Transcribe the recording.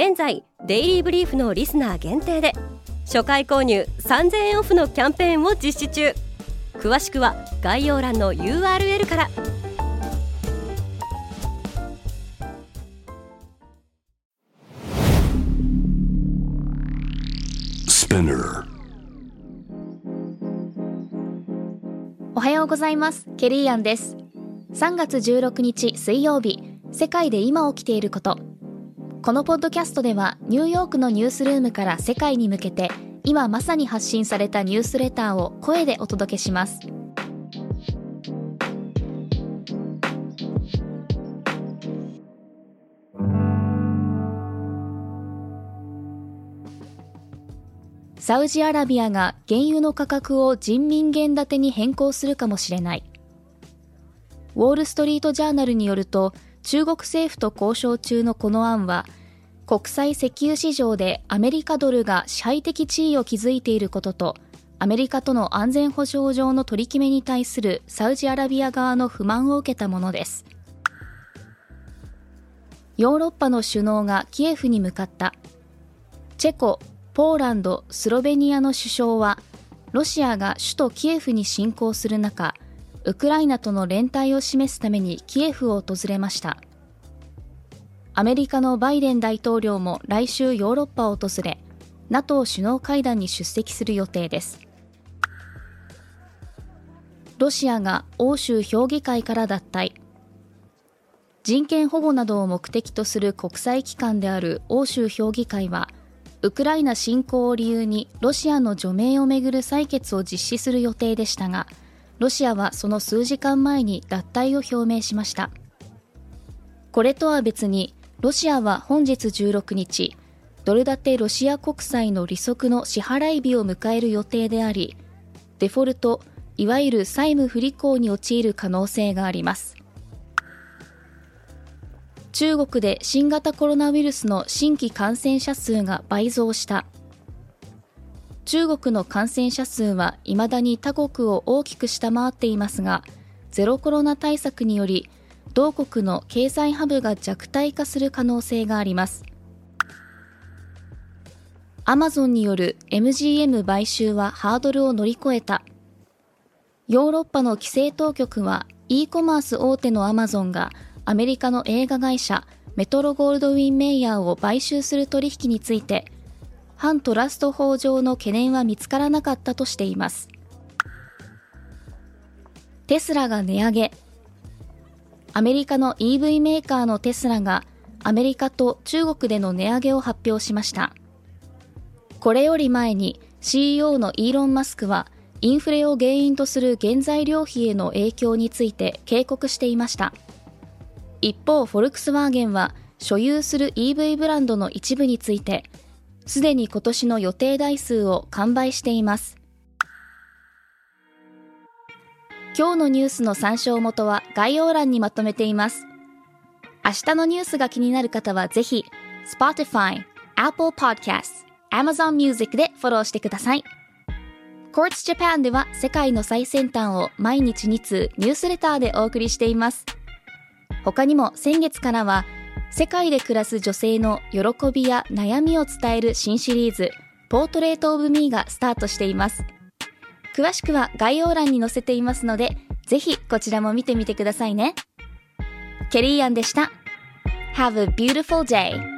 現在デイリーブリーフのリスナー限定で初回購入3000円オフのキャンペーンを実施中。詳しくは概要欄の URL から。おはようございます。ケリーアンです。3月16日水曜日世界で今起きていることこのポッドキャストではニューヨークのニュースルームから世界に向けて今まさに発信されたニュースレターを声でお届けします。サウジアラビアが原油の価格を人民元建てに変更するかもしれない。ウォール・ストリート・ジャーナルによると中国政府と交渉中のこの案は国際石油市場でアメリカドルが支配的地位を築いていることとアメリカとの安全保障上の取り決めに対するサウジアラビア側の不満を受けたものです。ヨーロッパの首脳がキエフに向かった。チェコ、ポーランド、スロベニアの首相はロシアが首都キエフに侵攻する中ウクライナとの連帯を示すためにキエフを訪れました。アメリカのバイデン大統領も来週ヨーロッパを訪れ NATO 首脳会談に出席する予定です。ロシアが欧州評議会から脱退。人権保護などを目的とする国際機関である欧州評議会はウクライナ侵攻を理由にロシアの除名をめぐる採決を実施する予定でしたがロシアはその数時間前に脱退を表明しました。これとは別にロシアは本日16日ドル建てロシア国債の利息の支払い日を迎える予定でありデフォルトいわゆる債務不履行に陥る可能性があります。中国で新型コロナウイルスの新規感染者数が倍増した。中国の感染者数は未だに他国を大きく下回っていますが、ゼロコロナ対策により、同国の経済ハブが弱体化する可能性があります。アマゾンによる MGM 買収はハードルを乗り越えた。ヨーロッパの規制当局は e コマース大手のアマゾンがアメリカの映画会社メトロゴールドウィンメイヤーを買収する取引について反トラスト法上の懸念は見つからなかったとしています。テスラが値上げ。アメリカの EV メーカーのテスラがアメリカと中国での値上げを発表しました。これより前に CEO のイーロン・マスクはインフレを原因とする原材料費への影響について警告していました。一方、フォルクスワーゲンは所有する EV ブランドの一部についてすでに今年の予定台数を完売しています。今日のニュースの参照元は概要欄にまとめています。明日のニュースが気になる方はぜひ、Spotify、Apple Podcasts、Amazon Music でフォローしてください。Quartz Japan では世界の最先端を毎日2通ニュースレターでお送りしています。他にも先月からは世界で暮らす女性の喜びや悩みを伝える新シリーズ、ポートレートオブミーがスタートしています。詳しくは概要欄に載せていますので、ぜひこちらも見てみてくださいね。ケリーアンでした。Have a beautiful day!